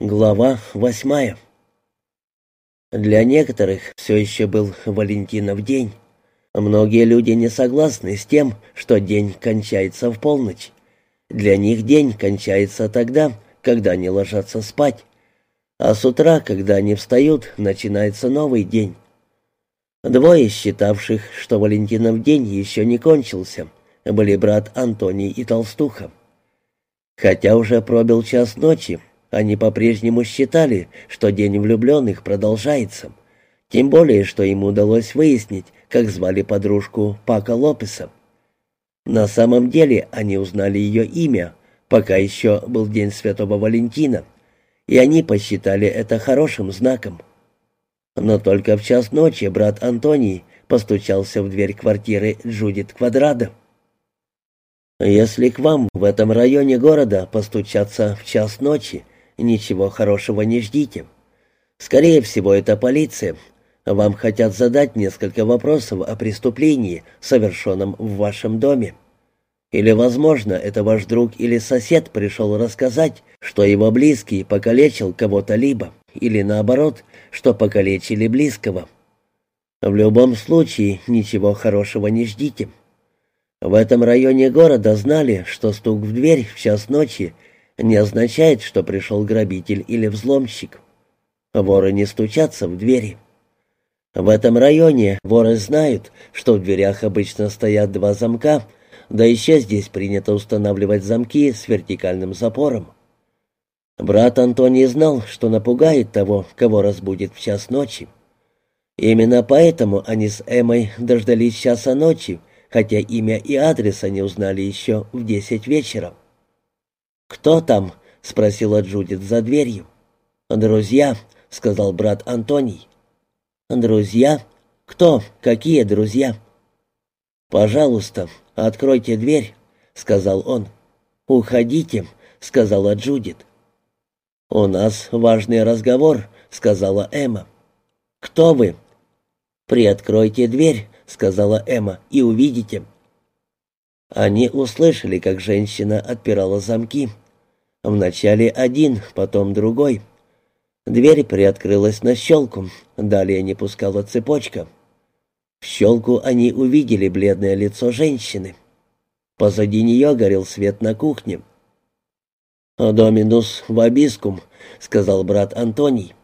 Глава восьмая Для некоторых все еще был Валентинов день. Многие люди не согласны с тем, что день кончается в полночь. Для них день кончается тогда, когда они ложатся спать. А с утра, когда они встают, начинается новый день. Двое, считавших, что Валентинов день еще не кончился, были брат Антоний и Толстуха. Хотя уже пробил час ночи, они по-прежнему считали, что День влюбленных продолжается. Тем более, что ему удалось выяснить, как звали подружку Пака Лопеса. На самом деле они узнали ее имя, пока еще был День Святого Валентина, и они посчитали это хорошим знаком. Но только в час ночи брат Антоний постучался в дверь квартиры Джудит Квадрада. «Если к вам в этом районе города постучаться в час ночи, ничего хорошего не ждите. Скорее всего, это полиция. Вам хотят задать несколько вопросов о преступлении, совершенном в вашем доме. Или, возможно, это ваш друг или сосед пришел рассказать, что его близкий покалечил кого-то либо, или наоборот, что покалечили близкого. В любом случае, ничего хорошего не ждите. В этом районе города знали, что стук в дверь в час ночи не означает, что пришел грабитель или взломщик. Воры не стучатся в двери. В этом районе воры знают, что в дверях обычно стоят два замка, да еще здесь принято устанавливать замки с вертикальным запором. Брат Антоний знал, что напугает того, кого разбудит в час ночи. Именно поэтому они с Эмой дождались часа ночи, хотя имя и адрес они узнали еще в десять вечера. «Кто там?» — спросила Джудит за дверью. «Друзья», — сказал брат Антоний. «Друзья? Кто? Какие друзья?» «Пожалуйста, откройте дверь», — сказал он. «Уходите», — сказала Джудит. «У нас важный разговор», — сказала Эмма. «Кто вы?» «Приоткройте дверь», — сказала Эмма, — «и увидите». Они услышали, как женщина отпирала замки. Вначале один, потом другой. Дверь приоткрылась на щелку, далее не пускала цепочка. В щелку они увидели бледное лицо женщины. Позади нее горел свет на кухне. «Доминус вабискум», — сказал брат Антоний.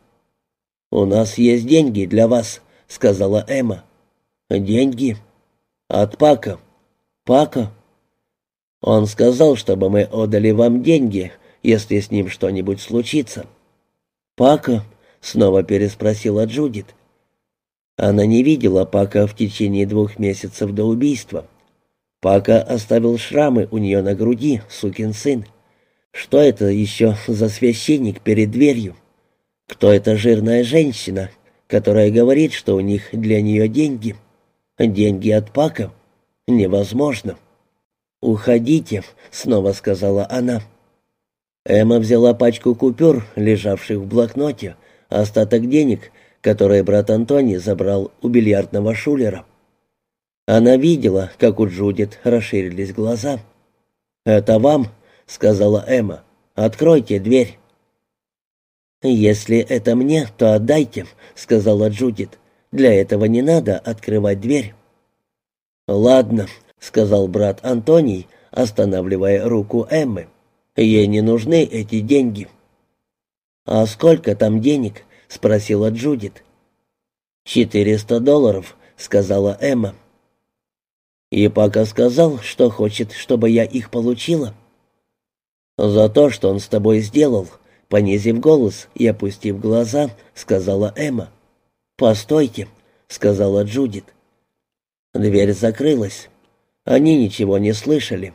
«У нас есть деньги для вас», — сказала Эмма. «Деньги? От Пака». «Пака?» «Он сказал, чтобы мы отдали вам деньги, если с ним что-нибудь случится». «Пака?» — снова переспросила Джудит. Она не видела Пака в течение двух месяцев до убийства. Пака оставил шрамы у нее на груди, сукин сын. Что это еще за священник перед дверью? Кто эта жирная женщина, которая говорит, что у них для нее деньги? Деньги от Пака? «Невозможно». «Уходите», — снова сказала она. Эмма взяла пачку купюр, лежавших в блокноте, остаток денег, которые брат Антоний забрал у бильярдного шулера. Она видела, как у Джудит расширились глаза. «Это вам», — сказала Эмма. «Откройте дверь». «Если это мне, то отдайте», — сказала Джудит. «Для этого не надо открывать дверь». «Ладно», — сказал брат Антоний, останавливая руку Эммы. «Ей не нужны эти деньги». «А сколько там денег?» — спросила Джудит. «Четыреста долларов», — сказала Эмма. «И пока сказал, что хочет, чтобы я их получила». «За то, что он с тобой сделал», — понизив голос и опустив глаза, сказала Эмма. «Постойте», — сказала Джудит. Дверь закрылась. Они ничего не слышали.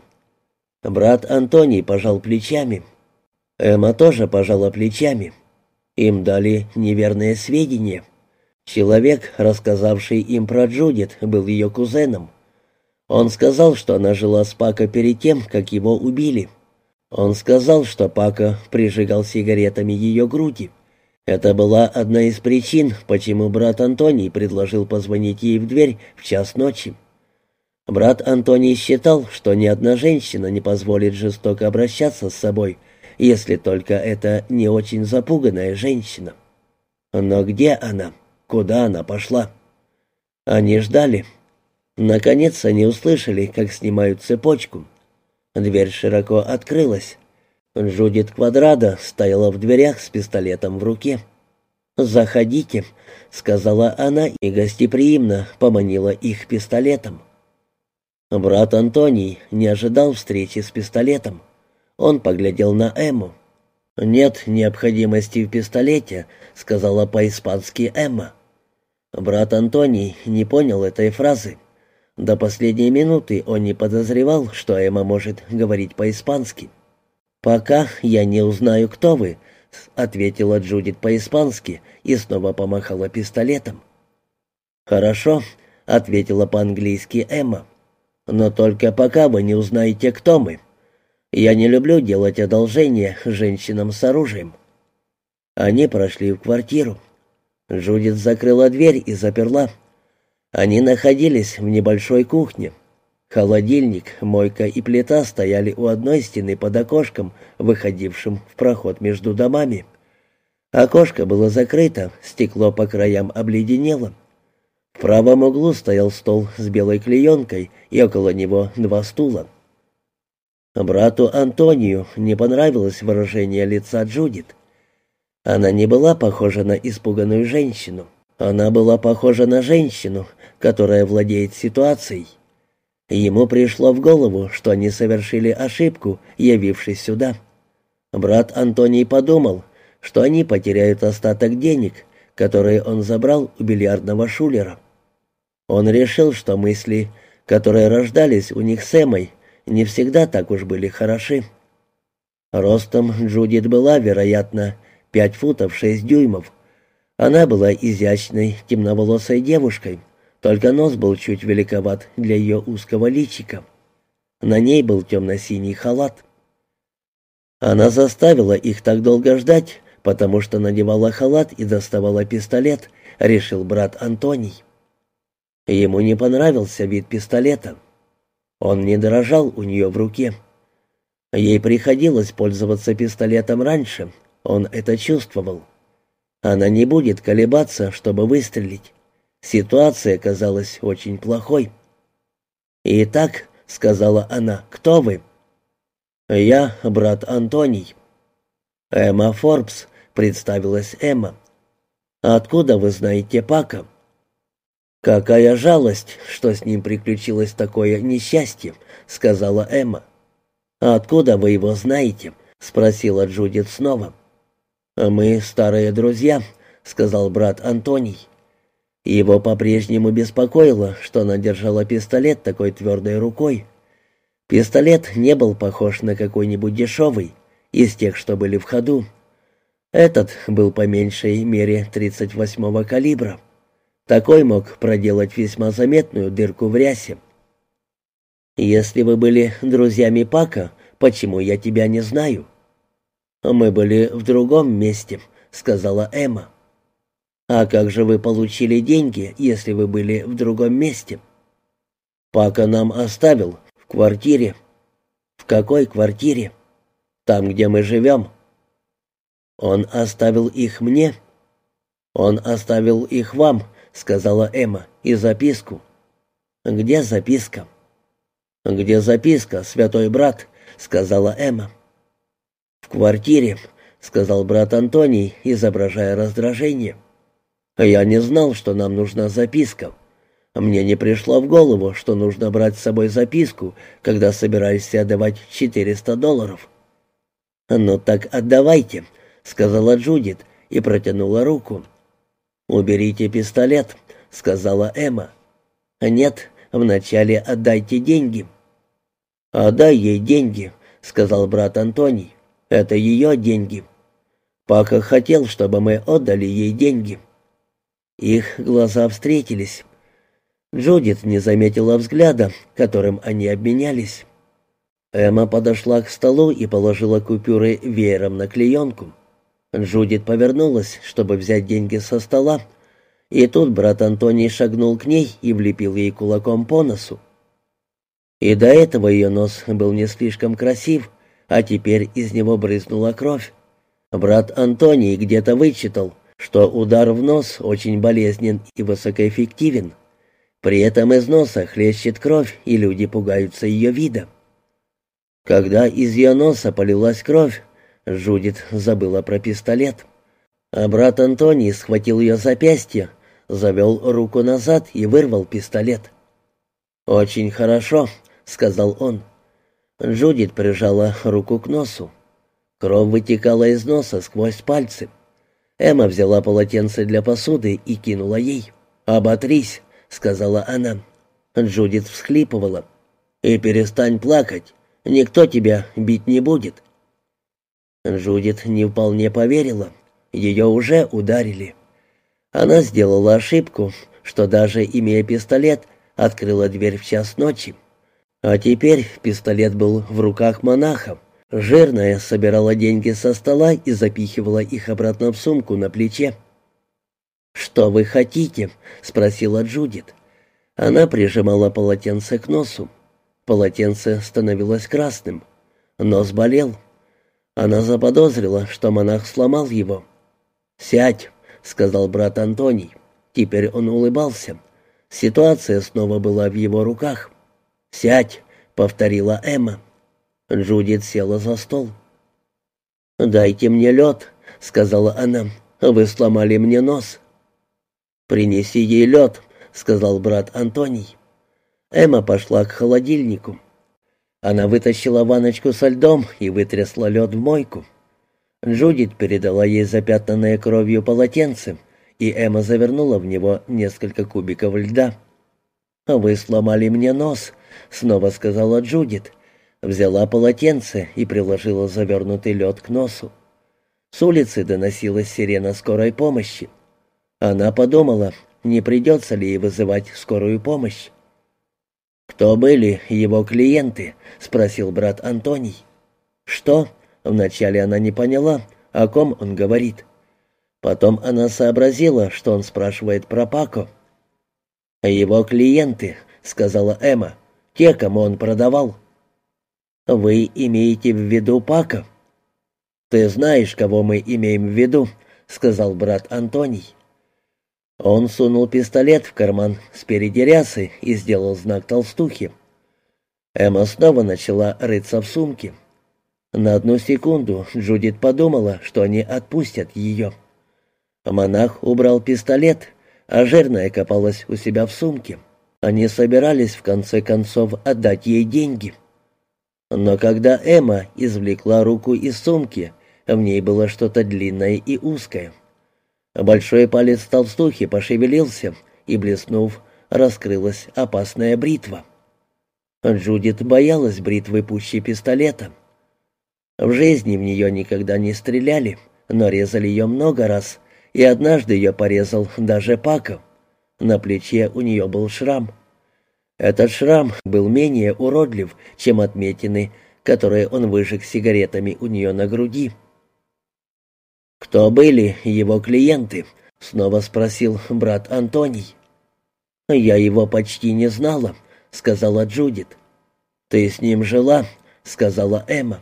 Брат Антоний пожал плечами. Эмма тоже пожала плечами. Им дали неверные сведения. Человек, рассказавший им про Джудит, был ее кузеном. Он сказал, что она жила с Пако перед тем, как его убили. Он сказал, что Пако прижигал сигаретами ее груди. Это была одна из причин, почему брат Антоний предложил позвонить ей в дверь в час ночи. Брат Антоний считал, что ни одна женщина не позволит жестоко обращаться с собой, если только это не очень запуганная женщина. Но где она? Куда она пошла? Они ждали. Наконец они услышали, как снимают цепочку. Дверь широко открылась. Джудит Квадрада стояла в дверях с пистолетом в руке. «Заходите», — сказала она и гостеприимно поманила их пистолетом. Брат Антоний не ожидал встречи с пистолетом. Он поглядел на Эмму. «Нет необходимости в пистолете», — сказала по-испански Эмма. Брат Антоний не понял этой фразы. До последней минуты он не подозревал, что Эмма может говорить по-испански. «Пока я не узнаю, кто вы», — ответила Джудит по-испански и снова помахала пистолетом. «Хорошо», — ответила по-английски Эмма. «Но только пока вы не узнаете, кто мы. Я не люблю делать одолжения женщинам с оружием». Они прошли в квартиру. Джудит закрыла дверь и заперла. Они находились в небольшой кухне. Холодильник, мойка и плита стояли у одной стены под окошком, выходившим в проход между домами. Окошко было закрыто, стекло по краям обледенело. В правом углу стоял стол с белой клеенкой, и около него два стула. Брату Антонию не понравилось выражение лица Джудит. Она не была похожа на испуганную женщину. Она была похожа на женщину, которая владеет ситуацией. Ему пришло в голову, что они совершили ошибку, явившись сюда. Брат Антоний подумал, что они потеряют остаток денег, которые он забрал у бильярдного шулера. Он решил, что мысли, которые рождались у них с Эмой, не всегда так уж были хороши. Ростом Джудит была, вероятно, пять футов шесть дюймов. Она была изящной, темноволосой девушкой, только нос был чуть великоват для ее узкого личика. На ней был темно-синий халат. Она заставила их так долго ждать, потому что надевала халат и доставала пистолет, решил брат Антоний. Ему не понравился вид пистолета. Он не дрожал у нее в руке. Ей приходилось пользоваться пистолетом раньше, он это чувствовал. Она не будет колебаться, чтобы выстрелить. Ситуация казалась очень плохой. «Итак», — сказала она, — «кто вы?» «Я брат Антоний». «Эмма Форбс», — представилась Эмма. «Откуда вы знаете Пака?» «Какая жалость, что с ним приключилось такое несчастье», — сказала Эмма. «Откуда вы его знаете?» — спросила Джудит снова. «Мы старые друзья», — сказал брат Антоний. Его по-прежнему беспокоило, что она держала пистолет такой твердой рукой. Пистолет не был похож на какой-нибудь дешевый, из тех, что были в ходу. Этот был по меньшей мере 38-го калибра. Такой мог проделать весьма заметную дырку в рясе. «Если вы были друзьями Пака, почему я тебя не знаю?» «Мы были в другом месте», — сказала Эмма. «А как же вы получили деньги, если вы были в другом месте?» «Пака нам оставил в квартире». «В какой квартире?» «Там, где мы живем». «Он оставил их мне?» «Он оставил их вам», — сказала Эмма, — «и записку». «Где записка?» «Где записка, святой брат?» — сказала Эмма. «В квартире», — сказал брат Антоний, изображая раздражение. Я не знал, что нам нужна записка. Мне не пришло в голову, что нужно брать с собой записку, когда собираешься отдавать 400 долларов. «Ну так отдавайте», — сказала Джудит и протянула руку. «Уберите пистолет», — сказала Эмма. «Нет, вначале отдайте деньги». «Отдай ей деньги», — сказал брат Антоний. «Это ее деньги». Пака хотел, чтобы мы отдали ей деньги. Их глаза встретились. Джудит не заметила взгляда, которым они обменялись. Эмма подошла к столу и положила купюры веером на клеенку. Джудит повернулась, чтобы взять деньги со стола, и тут брат Антоний шагнул к ней и влепил ей кулаком по носу. И до этого ее нос был не слишком красив, а теперь из него брызнула кровь. Брат Антоний где-то вычитал, что удар в нос очень болезнен и высокоэффективен. При этом из носа хлещет кровь, и люди пугаются ее вида. Когда из ее носа полилась кровь, Жудит забыла про пистолет. А брат Антоний схватил ее запястье, завел руку назад и вырвал пистолет. «Очень хорошо», — сказал он. Джудит прижала руку к носу. Кровь вытекала из носа сквозь пальцы. Эмма взяла полотенце для посуды и кинула ей. «Оботрись», — сказала она. Джудит всхлипывала. «И перестань плакать. Никто тебя бить не будет». Джудит не вполне поверила. Ее уже ударили. Она сделала ошибку, что даже имея пистолет, открыла дверь в час ночи. А теперь пистолет был в руках монаха. Жирная собирала деньги со стола и запихивала их обратно в сумку на плече. «Что вы хотите?» — спросила Джудит. Она прижимала полотенце к носу. Полотенце становилось красным. Нос болел. Она заподозрила, что монах сломал его. «Сядь», — сказал брат Антоний. Теперь он улыбался. Ситуация снова была в его руках. «Сядь», — повторила Эмма. Джудит села за стол. «Дайте мне лед», — сказала она. «Вы сломали мне нос». «Принеси ей лед», — сказал брат Антоний. Эмма пошла к холодильнику. Она вытащила ваночку со льдом и вытрясла лед в мойку. Джудит передала ей запятнанное кровью полотенце, и Эмма завернула в него несколько кубиков льда. «Вы сломали мне нос», — снова сказала Джудит. Взяла полотенце и приложила завернутый лед к носу. С улицы доносилась сирена скорой помощи. Она подумала, не придется ли ей вызывать скорую помощь. «Кто были его клиенты?» — спросил брат Антоний. «Что?» — вначале она не поняла, о ком он говорит. Потом она сообразила, что он спрашивает про Пако. «Его клиенты», — сказала Эмма, — «те, кому он продавал». «Вы имеете в виду Пака?» «Ты знаешь, кого мы имеем в виду», — сказал брат Антоний. Он сунул пистолет в карман спереди рясы и сделал знак толстухи. Эмма снова начала рыться в сумке. На одну секунду Джудит подумала, что они отпустят ее. Монах убрал пистолет, а жирная копалась у себя в сумке. Они собирались в конце концов отдать ей деньги. Но когда Эмма извлекла руку из сумки, в ней было что-то длинное и узкое. Большой палец толстухи пошевелился, и, блеснув, раскрылась опасная бритва. Джудит боялась бритвы пуще пистолета. В жизни в нее никогда не стреляли, но резали ее много раз, и однажды ее порезал даже Паков. На плече у нее был шрам. Этот шрам был менее уродлив, чем отметины, которые он выжег сигаретами у нее на груди. «Кто были его клиенты?» — снова спросил брат Антоний. «Я его почти не знала», — сказала Джудит. «Ты с ним жила», — сказала Эмма.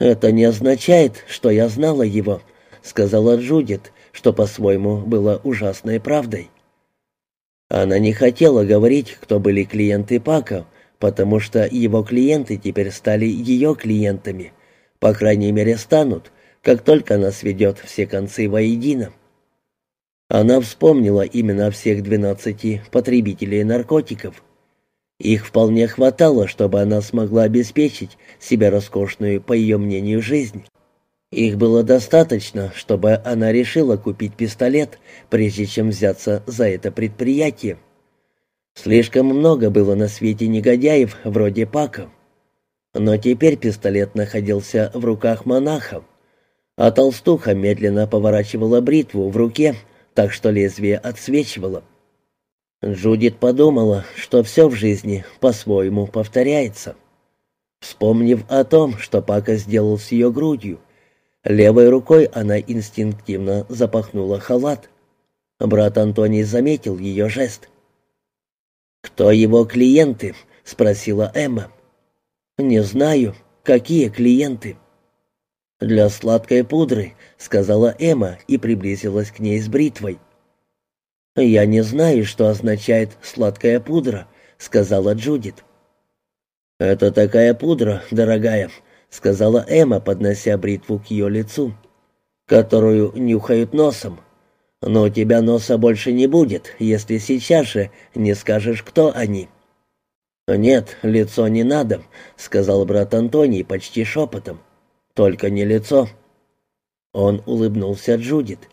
«Это не означает, что я знала его», — сказала Джудит, что по-своему было ужасной правдой. Она не хотела говорить, кто были клиенты Пака, потому что его клиенты теперь стали ее клиентами, по крайней мере станут, как только она сведет все концы воедино. Она вспомнила именно всех двенадцати потребителей наркотиков. Их вполне хватало, чтобы она смогла обеспечить себе роскошную, по ее мнению, жизнь. Их было достаточно, чтобы она решила купить пистолет, прежде чем взяться за это предприятие. Слишком много было на свете негодяев вроде Пака. Но теперь пистолет находился в руках монахов, а толстуха медленно поворачивала бритву в руке, так что лезвие отсвечивало. Джудит подумала, что все в жизни по-своему повторяется. Вспомнив о том, что Пака сделал с ее грудью, Левой рукой она инстинктивно запахнула халат. Брат Антоний заметил ее жест. «Кто его клиенты?» — спросила Эмма. «Не знаю. Какие клиенты?» «Для сладкой пудры», — сказала Эмма и приблизилась к ней с бритвой. «Я не знаю, что означает «сладкая пудра», — сказала Джудит. «Это такая пудра, дорогая», — сказала Эмма, поднося бритву к ее лицу, «которую нюхают носом. Но у тебя носа больше не будет, если сейчас же не скажешь, кто они». «Нет, лицо не надо», — сказал брат Антоний почти шепотом. «Только не лицо». Он улыбнулся Джудит.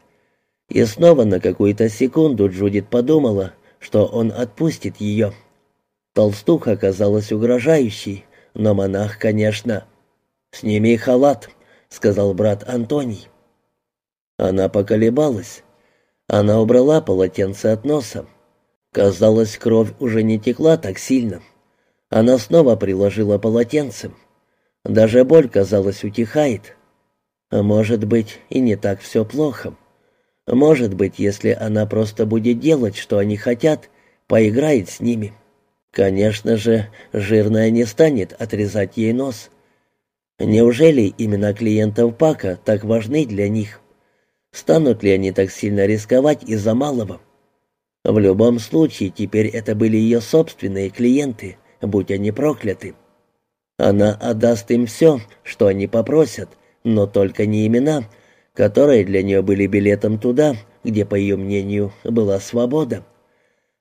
И снова на какую-то секунду Джудит подумала, что он отпустит ее. Толстуха оказалась угрожающей, но монах, конечно... «Сними халат», — сказал брат Антоний. Она поколебалась. Она убрала полотенце от носа. Казалось, кровь уже не текла так сильно. Она снова приложила полотенцем. Даже боль, казалось, утихает. А может быть, и не так все плохо. Может быть, если она просто будет делать, что они хотят, поиграет с ними. Конечно же, жирная не станет отрезать ей нос. Неужели именно клиентов Пака так важны для них? Станут ли они так сильно рисковать из-за малого? В любом случае, теперь это были ее собственные клиенты, будь они прокляты. Она отдаст им все, что они попросят, но только не имена — которые для нее были билетом туда, где, по ее мнению, была свобода.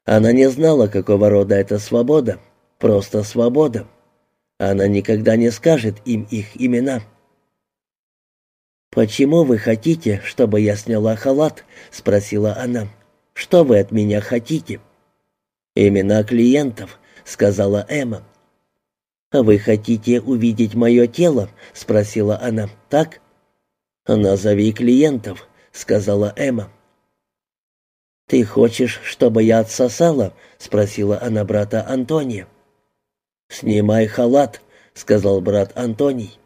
Она не знала, какого рода это свобода, просто свобода. Она никогда не скажет им их имена. «Почему вы хотите, чтобы я сняла халат?» — спросила она. «Что вы от меня хотите?» «Имена клиентов», — сказала Эмма. «Вы хотите увидеть мое тело?» — спросила она. «Так?» «Назови клиентов», — сказала Эмма. «Ты хочешь, чтобы я отсосала?» — спросила она брата Антония. «Снимай халат», — сказал брат Антоний.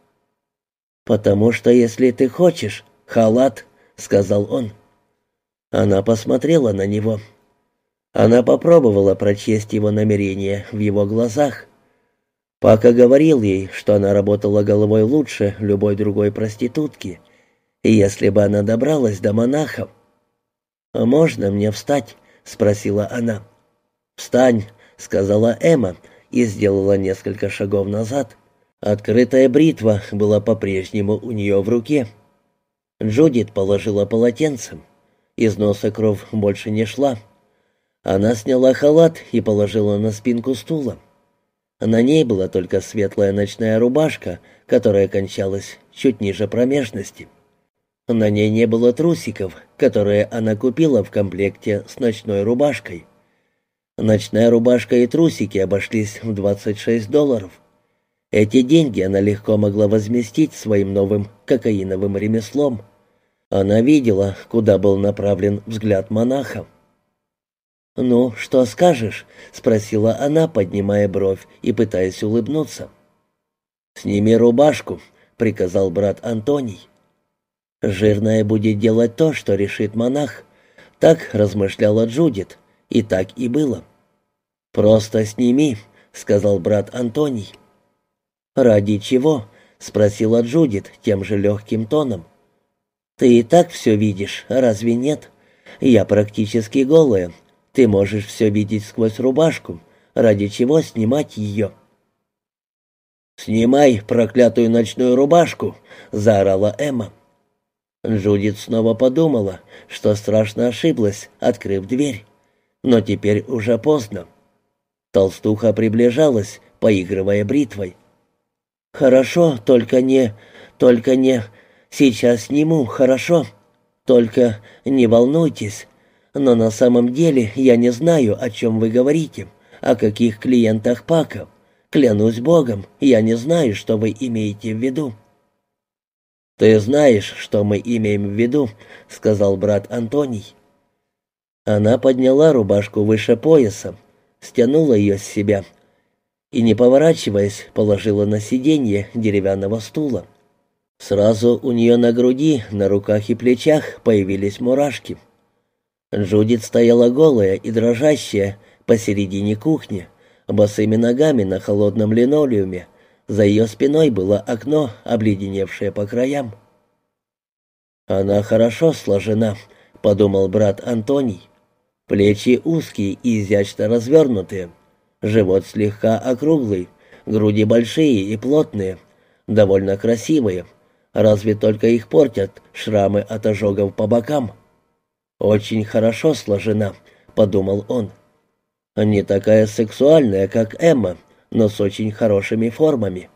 «Потому что если ты хочешь, халат», — сказал он. Она посмотрела на него. Она попробовала прочесть его намерения в его глазах. Пока говорил ей, что она работала головой лучше любой другой проститутки, если бы она добралась до монахов. «А можно мне встать?» — спросила она. «Встань», — сказала Эмма и сделала несколько шагов назад. Открытая бритва была по-прежнему у нее в руке. Джудит положила полотенцем. Из носа кровь больше не шла. Она сняла халат и положила на спинку стула. На ней была только светлая ночная рубашка, которая кончалась чуть ниже промежности. На ней не было трусиков, которые она купила в комплекте с ночной рубашкой. Ночная рубашка и трусики обошлись в 26 долларов. Эти деньги она легко могла возместить своим новым кокаиновым ремеслом. Она видела, куда был направлен взгляд монаха. «Ну, что скажешь?» — спросила она, поднимая бровь и пытаясь улыбнуться. «Сними рубашку», — приказал брат Антоний. «Жирная будет делать то, что решит монах», — так размышляла Джудит, и так и было. «Просто сними», — сказал брат Антоний. «Ради чего?» — спросила Джудит тем же легким тоном. «Ты и так все видишь, разве нет? Я практически голая. Ты можешь все видеть сквозь рубашку. Ради чего снимать ее?» «Снимай проклятую ночную рубашку!» — заорала Эмма. Джудит снова подумала, что страшно ошиблась, открыв дверь. Но теперь уже поздно. Толстуха приближалась, поигрывая бритвой. «Хорошо, только не... только не... Сейчас сниму, хорошо? Только не волнуйтесь. Но на самом деле я не знаю, о чем вы говорите, о каких клиентах Пака. Клянусь Богом, я не знаю, что вы имеете в виду». «Ты знаешь, что мы имеем в виду», — сказал брат Антоний. Она подняла рубашку выше пояса, стянула ее с себя и, не поворачиваясь, положила на сиденье деревянного стула. Сразу у нее на груди, на руках и плечах появились мурашки. Джудит стояла голая и дрожащая посередине кухни, босыми ногами на холодном линолеуме, За ее спиной было окно, обледеневшее по краям. «Она хорошо сложена», — подумал брат Антоний. «Плечи узкие и изящно развернутые, живот слегка округлый, груди большие и плотные, довольно красивые, разве только их портят шрамы от ожогов по бокам». «Очень хорошо сложена», — подумал он. «Не такая сексуальная, как Эмма, но с очень хорошими формами».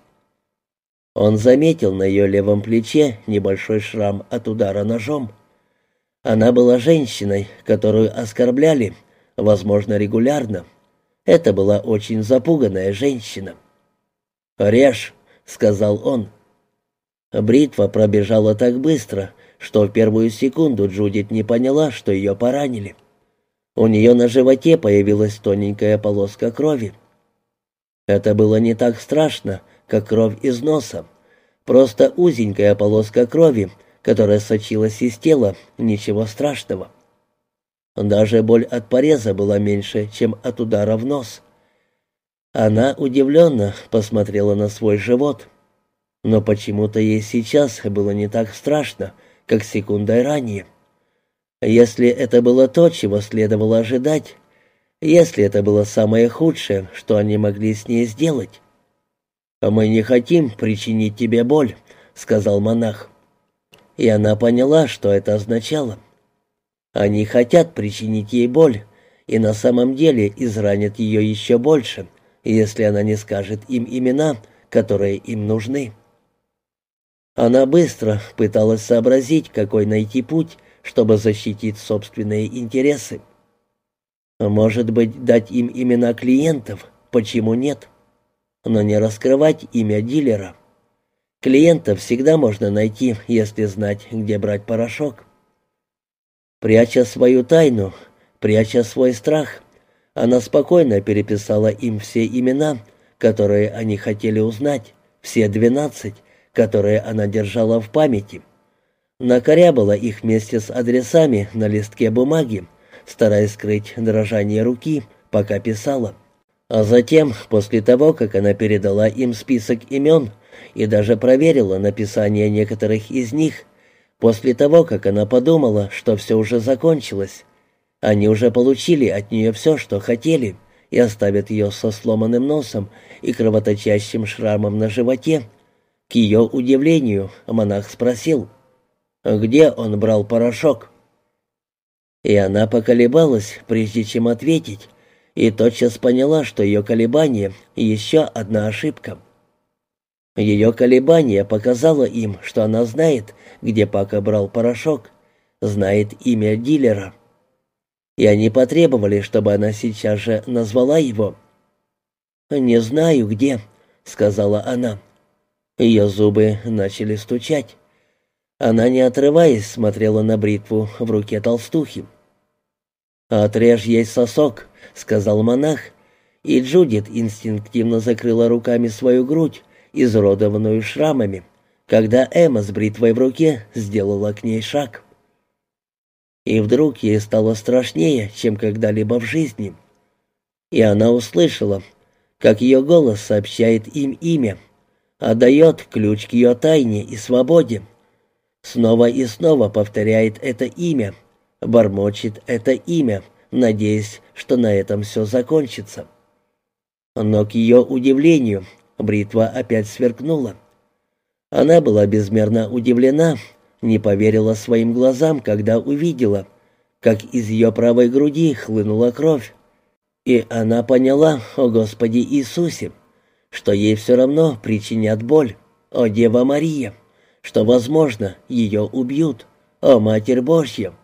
Он заметил на ее левом плече небольшой шрам от удара ножом. Она была женщиной, которую оскорбляли, возможно, регулярно. Это была очень запуганная женщина. «Режь», — сказал он. Бритва пробежала так быстро, что в первую секунду Джудит не поняла, что ее поранили. У нее на животе появилась тоненькая полоска крови. Это было не так страшно, как кровь из носа. Просто узенькая полоска крови, которая сочилась из тела, ничего страшного. Даже боль от пореза была меньше, чем от удара в нос. Она удивленно посмотрела на свой живот. Но почему-то ей сейчас было не так страшно, как секундой ранее. Если это было то, чего следовало ожидать, если это было самое худшее, что они могли с ней сделать. «Мы не хотим причинить тебе боль», — сказал монах. И она поняла, что это означало. Они хотят причинить ей боль, и на самом деле изранят ее еще больше, если она не скажет им имена, которые им нужны. Она быстро пыталась сообразить, какой найти путь, чтобы защитить собственные интересы. Может быть, дать им имена клиентов, почему нет? Но не раскрывать имя дилера. Клиентов всегда можно найти, если знать, где брать порошок. Пряча свою тайну, пряча свой страх, она спокойно переписала им все имена, которые они хотели узнать, все двенадцать, которые она держала в памяти. Накорябала их вместе с адресами на листке бумаги, стараясь скрыть дрожание руки, пока писала. А затем, после того, как она передала им список имен и даже проверила написание некоторых из них, после того, как она подумала, что все уже закончилось, они уже получили от нее все, что хотели, и оставят ее со сломанным носом и кровоточащим шрамом на животе, к ее удивлению, монах спросил, где он брал порошок. И она поколебалась, прежде чем ответить, и тотчас поняла, что ее колебание — еще одна ошибка. Ее колебание показало им, что она знает, где Пака брал порошок, знает имя дилера. И они потребовали, чтобы она сейчас же назвала его. «Не знаю, где», — сказала она. Ее зубы начали стучать. Она, не отрываясь, смотрела на бритву в руке толстухи. «Отрежь ей сосок», — сказал монах, и Джудит инстинктивно закрыла руками свою грудь, изродованную шрамами, когда Эмма с бритвой в руке сделала к ней шаг. И вдруг ей стало страшнее, чем когда-либо в жизни. И она услышала, как ее голос сообщает им имя — отдает ключ к ее тайне и свободе. Снова и снова повторяет это имя, бормочет это имя, надеясь, что на этом все закончится. Но к ее удивлению бритва опять сверкнула. Она была безмерно удивлена, не поверила своим глазам, когда увидела, как из ее правой груди хлынула кровь. И она поняла, о Господи Иисусе, что ей все равно причинят боль. О, Дева Мария! Что, возможно, ее убьют. О, Матерь Божья!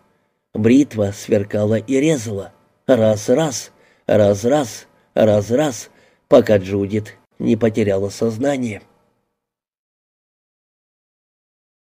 Бритва сверкала и резала. Раз-раз, раз-раз, раз-раз, пока Джудит не потеряла сознание.